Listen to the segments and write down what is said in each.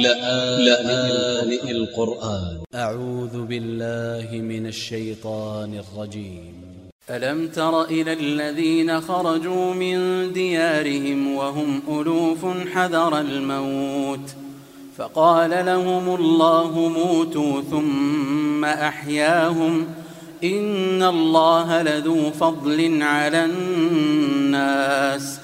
لآن القرآن. أ ع و ذ ب ا ل ل ه من ا ل ش ي ط ا ن ا ل ج ي م ألم تر إلى الذين خرجوا من ديارهم وهم ألوف حذر الموت؟ فقال لهم الله موتوا ثم أحياهم. إن الله لذو فضل على الناس.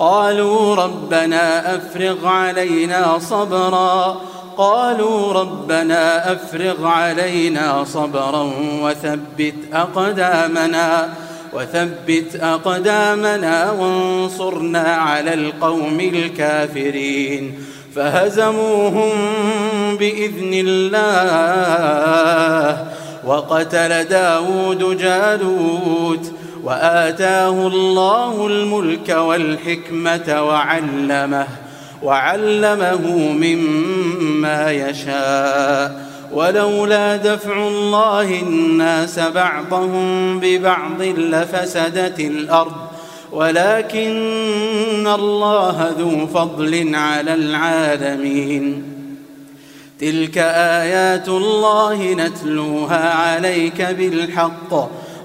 قالوا ربنا أفرغ علينا صبرا. قالوا ربنا أفرغ علينا صبرا وثبت أقدامنا وثبت أقدامنا وانصرنا على القوم الكافرين. فهزموهم بإذن الله وقتل داود جالوت. وآتاه الله الملك والحكمة وعلمه وعلمه مما يشاء. ولولا دفع الله الناس بعضهم ببعض لفسدت الأرض. ولكن الله ذو فضل على العالمين. تلك آيات الله نتلوها عليك بالحق.